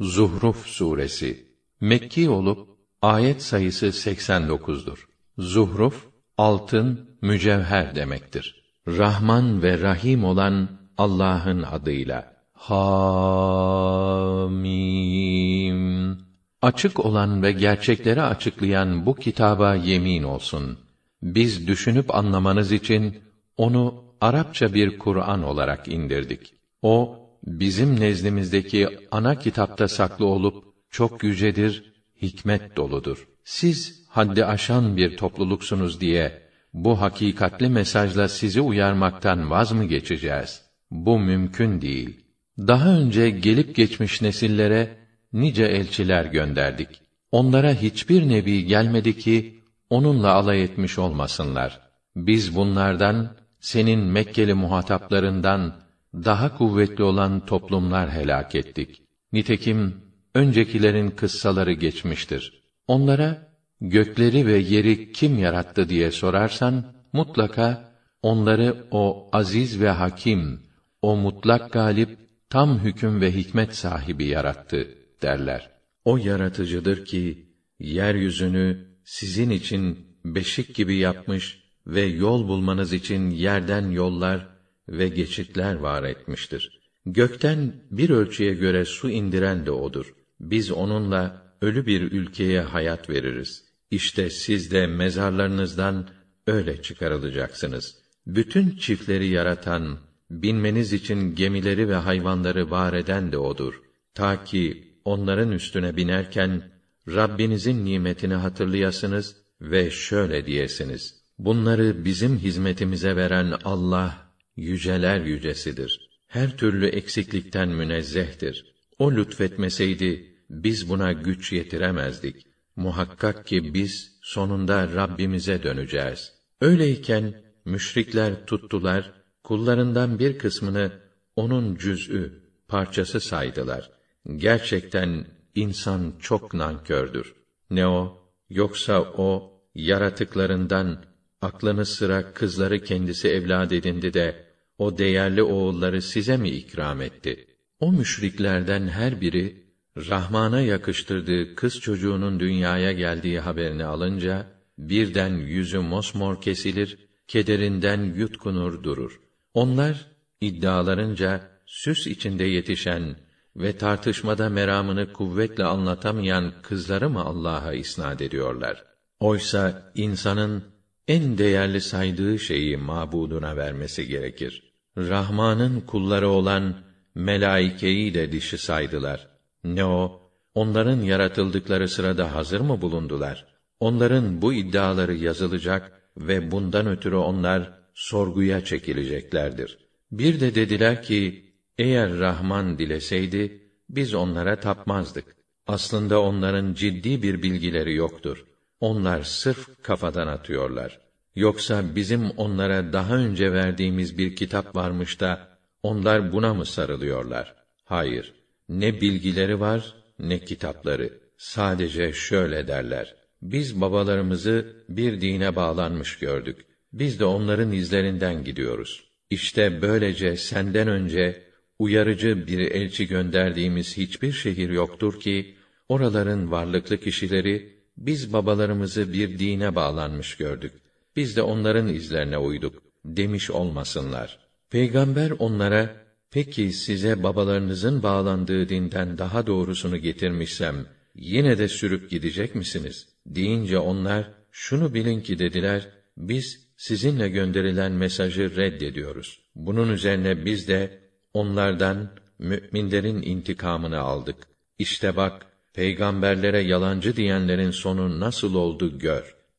Zuhruf suresi Mekki olup ayet sayısı 89'dur. Zuhruf altın, mücevher demektir. Rahman ve Rahim olan Allah'ın adıyla. Hamim. Açık olan ve gerçekleri açıklayan bu kitaba yemin olsun. Biz düşünüp anlamanız için onu Arapça bir Kur'an olarak indirdik. O bizim nezdimizdeki ana kitapta saklı olup çok yücedir, hikmet doludur. Siz haddi aşan bir topluluksunuz diye bu hakikatli mesajla sizi uyarmaktan vaz mı geçeceğiz? Bu mümkün değil. Daha önce gelip geçmiş nesillere nice elçiler gönderdik. Onlara hiçbir nebi gelmedi ki onunla alay etmiş olmasınlar. Biz bunlardan senin Mekkeli muhataplarından daha kuvvetli olan toplumlar helak ettik. Nitekim öncekilerin kıssaları geçmiştir. Onlara gökleri ve yeri kim yarattı diye sorarsan mutlaka onları o aziz ve hakim, o mutlak galip, tam hüküm ve hikmet sahibi yarattı derler. O yaratıcıdır ki yeryüzünü sizin için beşik gibi yapmış ve yol bulmanız için yerden yollar ve geçitler var etmiştir. Gökten bir ölçüye göre su indiren de odur. Biz onunla ölü bir ülkeye hayat veririz. İşte siz de mezarlarınızdan öyle çıkarılacaksınız. Bütün çiftleri yaratan, binmeniz için gemileri ve hayvanları var eden de odur. Ta ki onların üstüne binerken Rabbinizin nimetini hatırlayasınız ve şöyle diyesiniz: Bunları bizim hizmetimize veren Allah yüceler yücesidir. Her türlü eksiklikten münezzehtir. O lütfetmeseydi biz buna güç yetiremezdik. Muhakkak ki biz sonunda Rabbimize döneceğiz. Öyleyken müşrikler tuttular, kullarından bir kısmını onun cüz'ü, parçası saydılar. Gerçekten insan çok nankördür. Ne o, yoksa o yaratıklarından aklını sıra kızları kendisi evlad edindi de o değerli oğulları size mi ikram etti? O müşriklerden her biri Rahman'a yakıştırdığı kız çocuğunun dünyaya geldiği haberini alınca birden yüzü mosmor kesilir, kederinden yutkunur durur. Onlar iddialarınca süs içinde yetişen ve tartışmada meramını kuvvetle anlatamayan kızları mı Allah'a isnad ediyorlar? Oysa insanın en değerli saydığı şeyi mabuduna vermesi gerekir. Rahman'ın kulları olan melaikeyi de dişi saydılar. Ne o? Onların yaratıldıkları sırada hazır mı bulundular? Onların bu iddiaları yazılacak ve bundan ötürü onlar sorguya çekileceklerdir. Bir de dediler ki, eğer Rahman dileseydi, biz onlara tapmazdık. Aslında onların ciddi bir bilgileri yoktur. Onlar sırf kafadan atıyorlar. Yoksa bizim onlara daha önce verdiğimiz bir kitap varmış da onlar buna mı sarılıyorlar? Hayır. Ne bilgileri var ne kitapları. Sadece şöyle derler. Biz babalarımızı bir dine bağlanmış gördük. Biz de onların izlerinden gidiyoruz. İşte böylece senden önce uyarıcı bir elçi gönderdiğimiz hiçbir şehir yoktur ki oraların varlıklı kişileri biz babalarımızı bir dine bağlanmış gördük biz de onların izlerine uyduk demiş olmasınlar. Peygamber onlara peki size babalarınızın bağlandığı dinden daha doğrusunu getirmişsem yine de sürüp gidecek misiniz? deyince onlar şunu bilin ki dediler biz sizinle gönderilen mesajı reddediyoruz. Bunun üzerine biz de onlardan müminlerin intikamını aldık. İşte bak peygamberlere yalancı diyenlerin sonu nasıl oldu gör.